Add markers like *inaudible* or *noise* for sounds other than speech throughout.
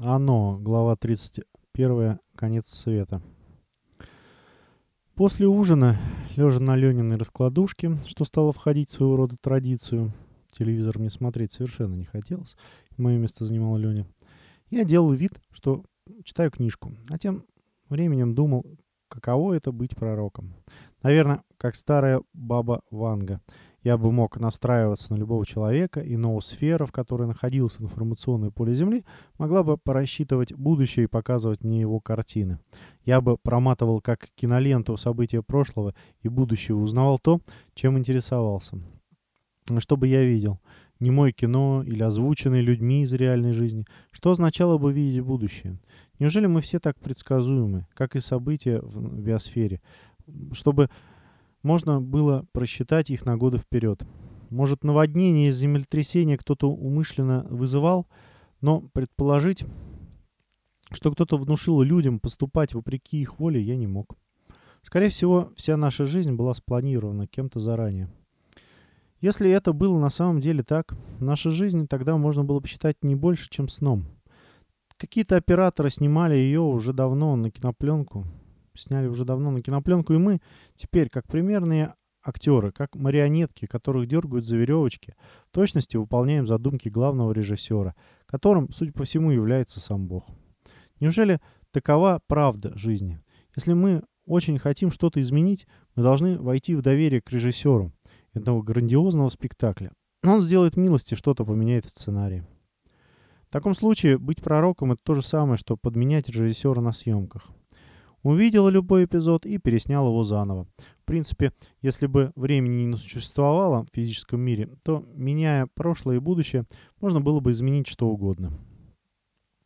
Оно, глава 31, конец света. После ужина, лежа на Лениной раскладушке, что стало входить в своего рода традицию, телевизор мне смотреть совершенно не хотелось, мое место занимала Леня, я делал вид, что читаю книжку, а тем временем думал, каково это быть пророком. Наверное, как старая баба Ванга – я бы мог настраиваться на любого человека, и ноосфера, в которой находился информационное поле Земли, могла бы порассчитывать будущее и показывать мне его картины. Я бы проматывал как киноленту события прошлого и будущего, узнавал то, чем интересовался. Что бы я видел? Не мое кино или озвученные людьми из реальной жизни. Что означало бы видеть будущее? Неужели мы все так предсказуемы, как и события в биосфере? Чтобы можно было просчитать их на годы вперед. Может, наводнение из землетрясения кто-то умышленно вызывал, но предположить, что кто-то внушил людям поступать вопреки их воле, я не мог. Скорее всего, вся наша жизнь была спланирована кем-то заранее. Если это было на самом деле так, наша жизнь тогда можно было бы считать не больше, чем сном. Какие-то операторы снимали ее уже давно на кинопленку, сняли уже давно на кинопленку, и мы теперь, как примерные актеры, как марионетки, которых дергают за веревочки, в точности выполняем задумки главного режиссера, которым, судя по всему, является сам Бог. Неужели такова правда жизни? Если мы очень хотим что-то изменить, мы должны войти в доверие к режиссеру этого грандиозного спектакля. Он сделает милости, что-то поменяет в сценарии. В таком случае быть пророком – это то же самое, что подменять режиссера на съемках – увидела любой эпизод и переснял его заново. В принципе, если бы времени не существовало в физическом мире, то, меняя прошлое и будущее, можно было бы изменить что угодно.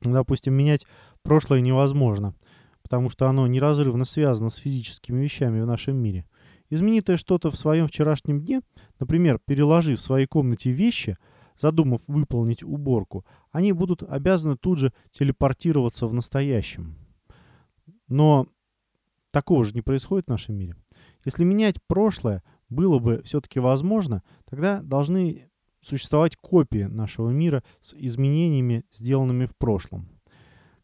Допустим, менять прошлое невозможно, потому что оно неразрывно связано с физическими вещами в нашем мире. Изменитое что-то в своем вчерашнем дне, например, переложив в своей комнате вещи, задумав выполнить уборку, они будут обязаны тут же телепортироваться в настоящем. Но такого же не происходит в нашем мире. Если менять прошлое было бы все-таки возможно, тогда должны существовать копии нашего мира с изменениями, сделанными в прошлом.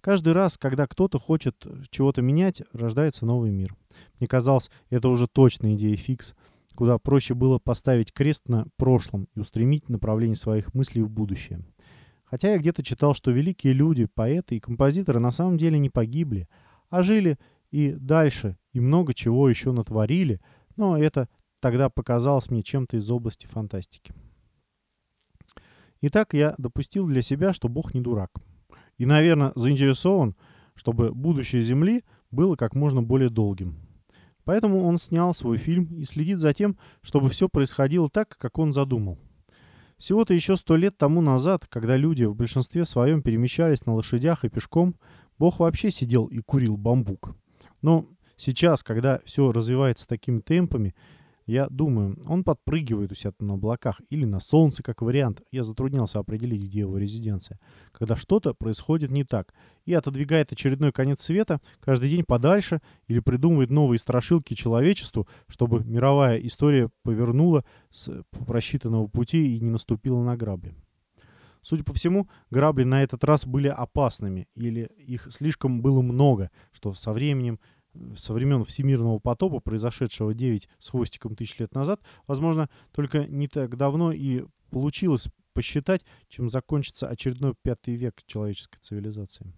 Каждый раз, когда кто-то хочет чего-то менять, рождается новый мир. Мне казалось, это уже точная идея фикс, куда проще было поставить крест на прошлом и устремить направление своих мыслей в будущее. Хотя я где-то читал, что великие люди, поэты и композиторы на самом деле не погибли, а жили и дальше, и много чего еще натворили, но это тогда показалось мне чем-то из области фантастики. Итак, я допустил для себя, что Бог не дурак. И, наверное, заинтересован, чтобы будущее Земли было как можно более долгим. Поэтому он снял свой фильм и следит за тем, чтобы все происходило так, как он задумал. Всего-то еще сто лет тому назад, когда люди в большинстве своем перемещались на лошадях и пешком, Бог вообще сидел и курил бамбук. Но сейчас, когда все развивается такими темпами, я думаю, он подпрыгивает у себя на облаках или на солнце, как вариант. Я затруднялся определить, где его резиденция. Когда что-то происходит не так. И отодвигает очередной конец света каждый день подальше или придумывает новые страшилки человечеству, чтобы мировая история повернула с просчитанного пути и не наступила на грабли. Судя по всему, грабли на этот раз были опасными, или их слишком было много, что со временем, со времен всемирного потопа, произошедшего 9 с хвостиком тысяч лет назад, возможно, только не так давно и получилось посчитать, чем закончится очередной пятый век человеческой цивилизации.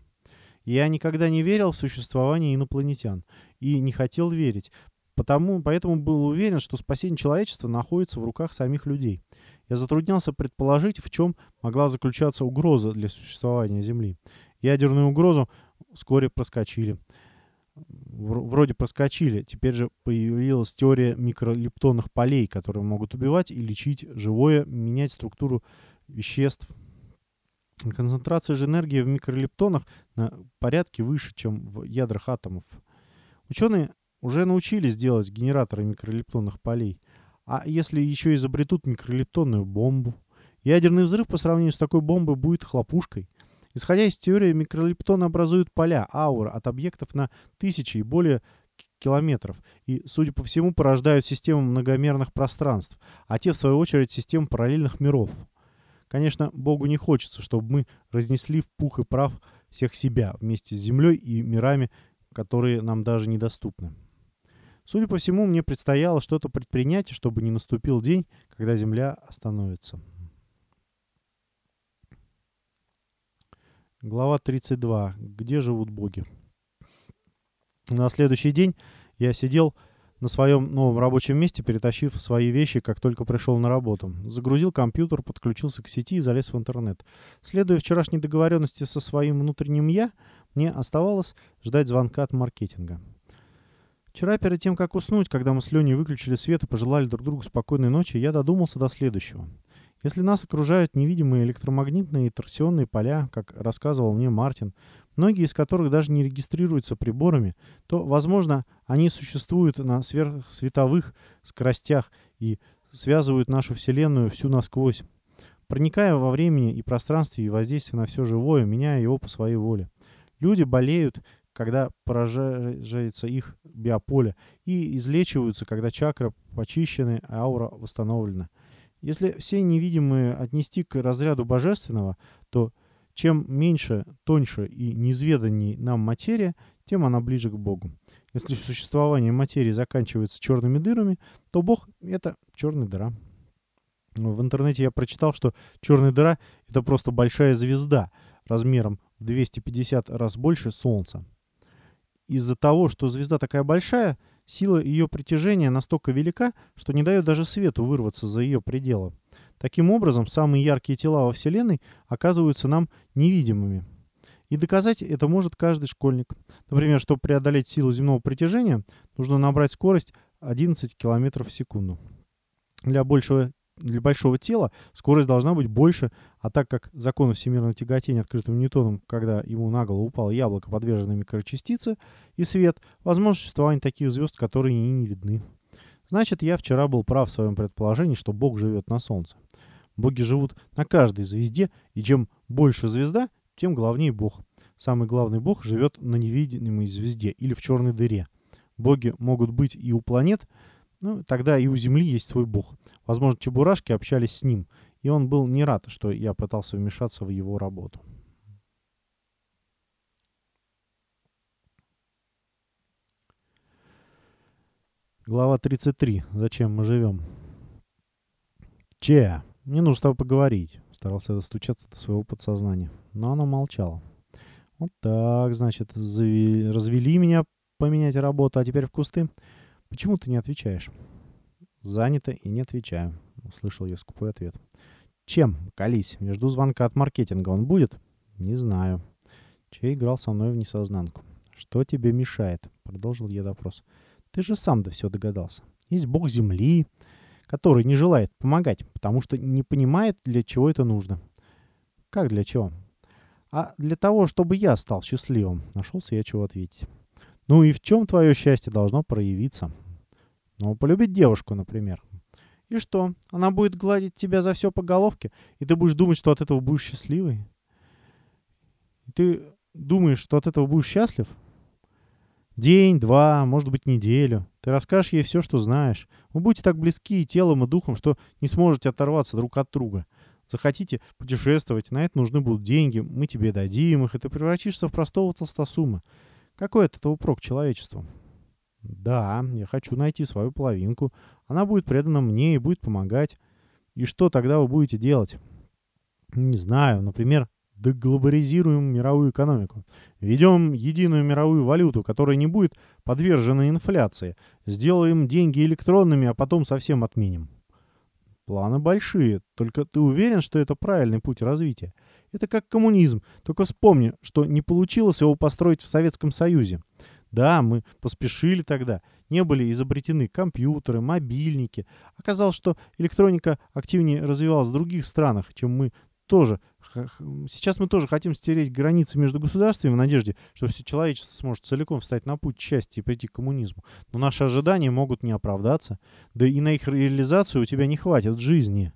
Я никогда не верил в существование инопланетян и не хотел верить, потому, поэтому был уверен, что спасение человечества находится в руках самих людей – я затруднялся предположить, в чем могла заключаться угроза для существования Земли. Ядерную угрозу вскоре проскочили. Вроде проскочили. Теперь же появилась теория микролептонных полей, которые могут убивать и лечить живое, менять структуру веществ. Концентрация же энергии в микролептонах на порядке выше, чем в ядрах атомов. Ученые уже научились делать генераторы микролептонных полей – а если еще изобретут микролептонную бомбу? Ядерный взрыв по сравнению с такой бомбой будет хлопушкой. Исходя из теории, микролептоны образуют поля, ауры от объектов на тысячи и более километров и, судя по всему, порождают систему многомерных пространств, а те, в свою очередь, систему параллельных миров. Конечно, Богу не хочется, чтобы мы разнесли в пух и прав всех себя вместе с Землей и мирами, которые нам даже недоступны. Судя по всему, мне предстояло что-то предпринять, чтобы не наступил день, когда Земля остановится. Глава 32. Где живут боги? На следующий день я сидел на своем новом рабочем месте, перетащив свои вещи, как только пришел на работу. Загрузил компьютер, подключился к сети и залез в интернет. Следуя вчерашней договоренности со своим внутренним «я», мне оставалось ждать звонка от маркетинга. Вчера, перед тем, как уснуть, когда мы с Леней выключили свет и пожелали друг другу спокойной ночи, я додумался до следующего — если нас окружают невидимые электромагнитные и торсионные поля, как рассказывал мне Мартин, многие из которых даже не регистрируются приборами, то, возможно, они существуют на сверхсветовых скоростях и связывают нашу Вселенную всю насквозь, проникая во времени и пространстве и воздействуя на все живое, меняя его по своей воле. Люди болеют, когда поражается их биополе, и излечиваются, когда чакра почищены, аура восстановлена – если все невидимые отнести к разряду божественного, то чем меньше, тоньше и неизведанней нам материя, тем она ближе к Богу. Если существование материи заканчивается черными дырами, то Бог — это черная дыра. В интернете я прочитал, что черная дыра — это просто большая звезда размером в 250 раз больше Солнца. Из-за того, что звезда такая большая — Сила ее притяжения настолько велика, что не дает даже свету вырваться за ее пределы. Таким образом, самые яркие тела во Вселенной оказываются нам невидимыми. И доказать это может каждый школьник. Например, чтобы преодолеть силу земного притяжения, нужно набрать скорость 11 км в секунду. Для большего для большого тела скорость должна быть больше, а так как законы всемирного тяготения открытым Ньютоном, когда ему на голову упало яблоко, подвержены микрочастицы и свет, возможно существование таких звезд, которые и не видны. Значит, я вчера был прав в своем предположении, что Бог живет на Солнце. Боги живут на каждой звезде, и чем больше звезда, тем главнее Бог. Самый главный Бог живет на невидимой звезде или в черной дыре. Боги могут быть и у планет, ну, тогда и у Земли есть свой бог. Возможно, чебурашки общались с ним, и он был не рад, что я пытался вмешаться в его работу. Глава 33. Зачем мы живем? Че, мне нужно с тобой поговорить. Старался достучаться до своего подсознания. Но оно молчало. Вот так, значит, развели меня поменять работу, а теперь в кусты. «Почему ты не отвечаешь?» «Занято и не отвечаю», — услышал я скупой ответ. «Чем? Колись. Я жду звонка от маркетинга. Он будет?» «Не знаю». Чей играл со мной в несознанку. «Что тебе мешает?» — продолжил я допрос. «Ты же сам да все догадался. Есть бог земли, который не желает помогать, потому что не понимает, для чего это нужно». «Как для чего?» «А для того, чтобы я стал счастливым». Нашелся я чего ответить. «Ну и в чем твое счастье должно проявиться?» Ну, полюбить девушку, например. И что? Она будет гладить тебя за все по головке, и ты будешь думать, что от этого будешь счастливый? И ты думаешь, что от этого будешь счастлив? День, два, может быть, неделю. Ты расскажешь ей все, что знаешь. Вы будете так близки и телом, и духом, что не сможете оторваться друг от друга. Захотите путешествовать, на это нужны будут деньги, мы тебе дадим их, и ты превратишься в простого толстосума. Какой от этого прок человечеству? Да, я хочу найти свою половинку. Она будет предана мне и будет помогать. И что тогда вы будете делать? Не знаю, например, деглобализируем мировую экономику. Ведем единую мировую валюту, которая не будет подвержена инфляции. Сделаем деньги электронными, а потом совсем отменим. Планы большие, только ты уверен, что это правильный путь развития? Это как коммунизм, только вспомни, что не получилось его построить в Советском Союзе. Да, мы поспешили тогда. Не были изобретены компьютеры, мобильники. Оказалось, что электроника активнее развивалась в других странах, чем мы тоже. Сейчас мы тоже хотим стереть границы между государствами в надежде, что все человечество сможет целиком встать на путь счастья и прийти к коммунизму. Но наши ожидания могут не оправдаться. Да и на их реализацию у тебя не хватит жизни.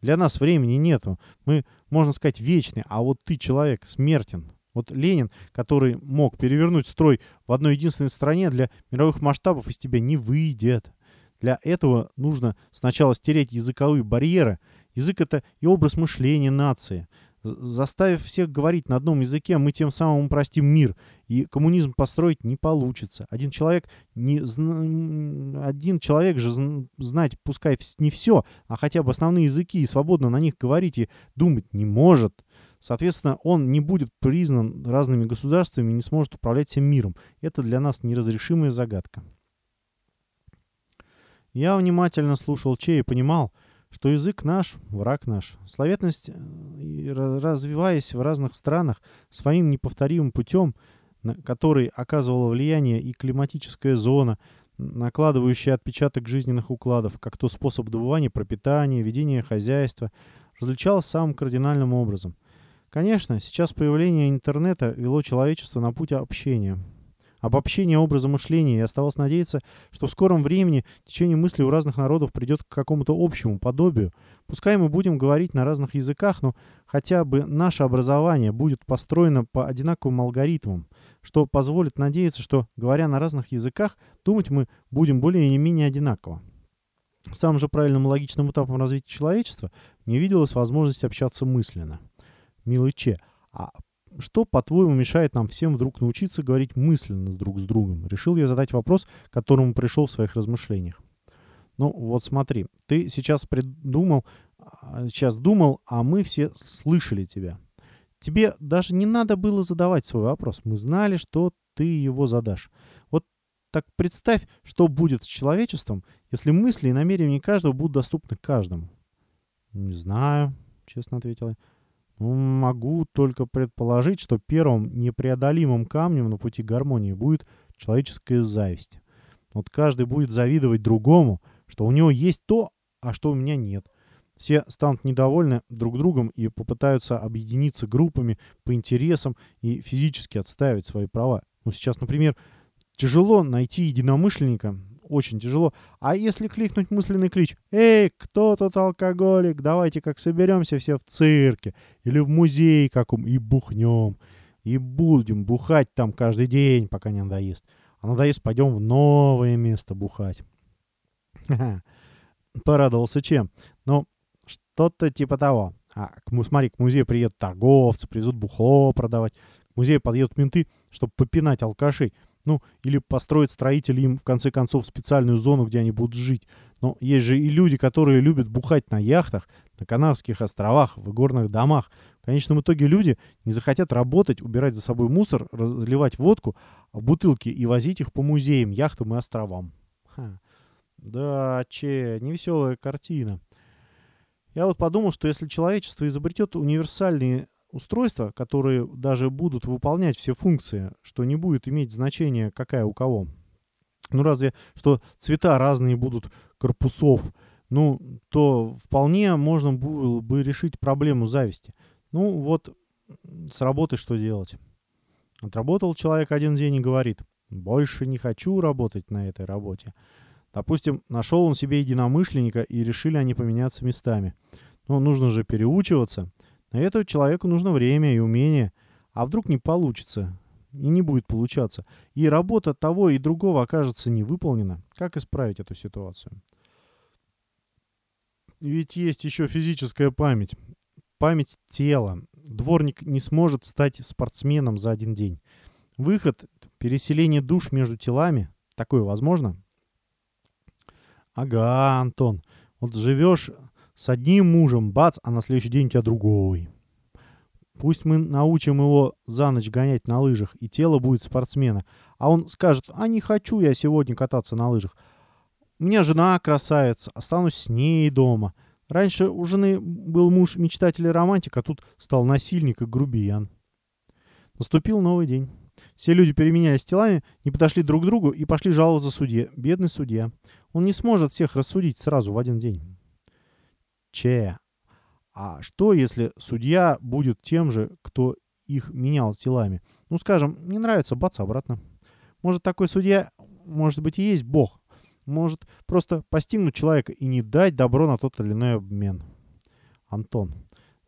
Для нас времени нету. Мы, можно сказать, вечны, а вот ты, человек, смертен. Вот Ленин, который мог перевернуть строй в одной единственной стране, для мировых масштабов из тебя не выйдет. Для этого нужно сначала стереть языковые барьеры. Язык — это и образ мышления нации. Заставив всех говорить на одном языке, мы тем самым упростим мир, и коммунизм построить не получится. Один человек, не, один человек же знать, пускай не все, а хотя бы основные языки и свободно на них говорить и думать не может. Соответственно, он не будет признан разными государствами и не сможет управлять всем миром. Это для нас неразрешимая загадка. Я внимательно слушал Че и понимал, что язык наш — враг наш. Словетность, э, развиваясь в разных странах своим неповторимым путем, на который оказывало влияние и климатическая зона, накладывающая отпечаток жизненных укладов, как то способ добывания пропитания, ведения хозяйства, различалась самым кардинальным образом. Конечно, сейчас появление интернета вело человечество на путь общения — обобщение образа мышления, и оставалось надеяться, что в скором времени течение мыслей у разных народов придет к какому-то общему подобию. Пускай мы будем говорить на разных языках, но хотя бы наше образование будет построено по одинаковым алгоритмам, что позволит надеяться, что, говоря на разных языках, думать мы будем более или менее одинаково. Самым же правильным и логичным этапом развития человечества не виделась возможность общаться мысленно. Милый Че, а что, по-твоему, мешает нам всем вдруг научиться говорить мысленно друг с другом? Решил я задать вопрос, к которому пришел в своих размышлениях. Ну, вот смотри, ты сейчас придумал, а, сейчас думал, а мы все слышали тебя. Тебе даже не надо было задавать свой вопрос. Мы знали, что ты его задашь. Вот так представь, что будет с человечеством, если мысли и намерения каждого будут доступны каждому. Не знаю, честно ответил я. Ну, могу только предположить, что первым непреодолимым камнем на пути гармонии будет человеческая зависть. Вот каждый будет завидовать другому, что у него есть то, а что у меня нет. Все станут недовольны друг другом и попытаются объединиться группами по интересам и физически отстаивать свои права. Ну, сейчас, например, тяжело найти единомышленника, очень тяжело. А если кликнуть мысленный клич «Эй, кто тут алкоголик? Давайте как соберемся все в цирке или в музей каком и бухнем. И будем бухать там каждый день, пока не надоест. А надоест, пойдем в новое место бухать». *laughs* Порадовался чем? Ну, что-то типа того. А, к, смотри, к музею приедут торговцы, привезут бухло продавать. К музею подъедут менты, чтобы попинать алкашей. Ну, или построить строители им, в конце концов, специальную зону, где они будут жить. Но есть же и люди, которые любят бухать на яхтах, на Канарских островах, в горных домах. В конечном итоге люди не захотят работать, убирать за собой мусор, разливать водку, бутылки и возить их по музеям, яхтам и островам. Ха. Да, че, невеселая картина. Я вот подумал, что если человечество изобретет универсальные устройства, которые даже будут выполнять все функции, что не будет иметь значения, какая у кого. Ну разве что цвета разные будут корпусов, ну, то вполне можно было бы решить проблему зависти. Ну вот с работы что делать? Отработал человек один день и говорит, больше не хочу работать на этой работе. Допустим, нашел он себе единомышленника и решили они поменяться местами. Но нужно же переучиваться. На это человеку нужно время и умение. А вдруг не получится? И не будет получаться. И работа того и другого окажется не выполнена. Как исправить эту ситуацию? Ведь есть еще физическая память. Память тела. Дворник не сможет стать спортсменом за один день. Выход, переселение душ между телами. Такое возможно? Ага, Антон. Вот живешь с одним мужем, бац, а на следующий день у тебя другой. Пусть мы научим его за ночь гонять на лыжах, и тело будет спортсмена. А он скажет, а не хочу я сегодня кататься на лыжах. У меня жена красавица, останусь с ней дома. Раньше у жены был муж мечтатель и романтик, а тут стал насильник и грубиян. Наступил новый день. Все люди переменялись телами, не подошли друг к другу и пошли жаловаться судье. Бедный судья. Он не сможет всех рассудить сразу в один день. Че. А что, если судья будет тем же, кто их менял телами? Ну, скажем, не нравится, бац, обратно. Может, такой судья, может быть, и есть Бог. Может просто постигнуть человека и не дать добро на тот или иной обмен. Антон,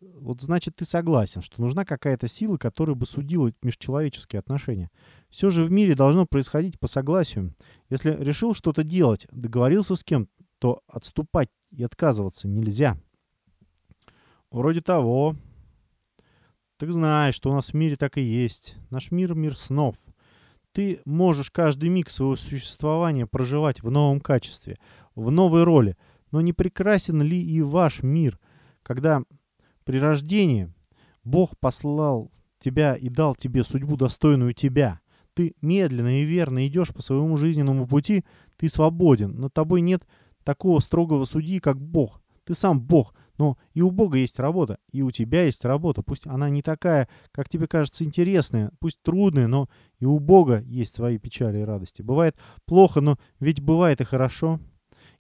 вот значит, ты согласен, что нужна какая-то сила, которая бы судила межчеловеческие отношения. Все же в мире должно происходить по согласию. Если решил что-то делать, договорился с кем, то отступать и отказываться нельзя. Вроде того. Так знаешь, что у нас в мире так и есть. Наш мир — мир снов. Ты можешь каждый миг своего существования проживать в новом качестве, в новой роли. Но не прекрасен ли и ваш мир, когда при рождении Бог послал тебя и дал тебе судьбу, достойную тебя? Ты медленно и верно идешь по своему жизненному пути, ты свободен, но тобой нет такого строгого судьи, как Бог. Ты сам Бог, но и у Бога есть работа, и у тебя есть работа. Пусть она не такая, как тебе кажется, интересная, пусть трудная, но и у Бога есть свои печали и радости. Бывает плохо, но ведь бывает и хорошо.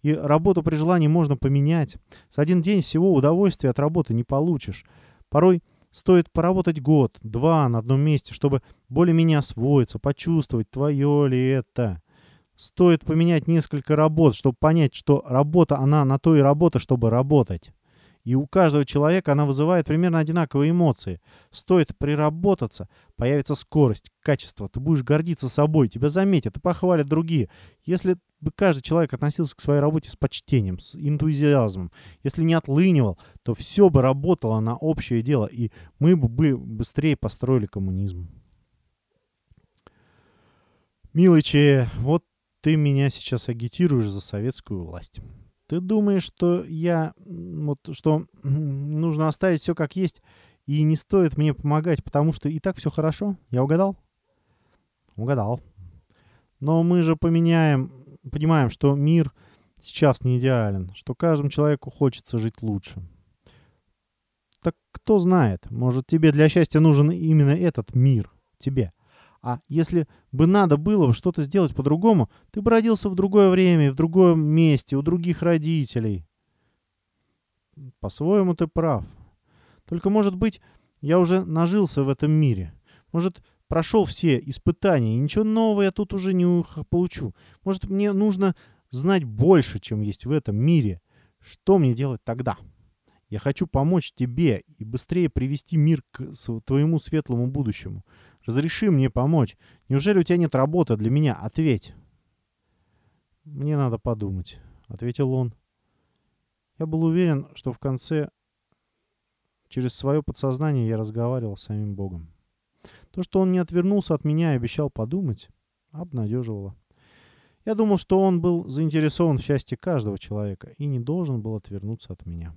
И работу при желании можно поменять. С один день всего удовольствия от работы не получишь. Порой стоит поработать год, два на одном месте, чтобы более-менее освоиться, почувствовать, твое ли это. Стоит поменять несколько работ, чтобы понять, что работа, она на то и работа, чтобы работать. И у каждого человека она вызывает примерно одинаковые эмоции. Стоит приработаться, появится скорость, качество. Ты будешь гордиться собой, тебя заметят и похвалят другие. Если бы каждый человек относился к своей работе с почтением, с энтузиазмом, если не отлынивал, то все бы работало на общее дело, и мы бы быстрее построили коммунизм. Милый Че, вот ты меня сейчас агитируешь за советскую власть. Ты думаешь, что я... Вот, что нужно оставить все как есть, и не стоит мне помогать, потому что и так все хорошо? Я угадал? Угадал. Но мы же поменяем... Понимаем, что мир сейчас не идеален, что каждому человеку хочется жить лучше. Так кто знает, может тебе для счастья нужен именно этот мир, тебе. А если бы надо было что-то сделать по-другому, ты бы родился в другое время, в другом месте, у других родителей. По-своему ты прав. Только, может быть, я уже нажился в этом мире. Может, прошел все испытания, и ничего нового я тут уже не получу. Может, мне нужно знать больше, чем есть в этом мире. Что мне делать тогда? Я хочу помочь тебе и быстрее привести мир к твоему светлому будущему. Разреши мне помочь. Неужели у тебя нет работы для меня? Ответь. Мне надо подумать, ответил он. Я был уверен, что в конце через свое подсознание я разговаривал с самим Богом. То, что он не отвернулся от меня и обещал подумать, обнадеживало. Я думал, что он был заинтересован в счастье каждого человека и не должен был отвернуться от меня.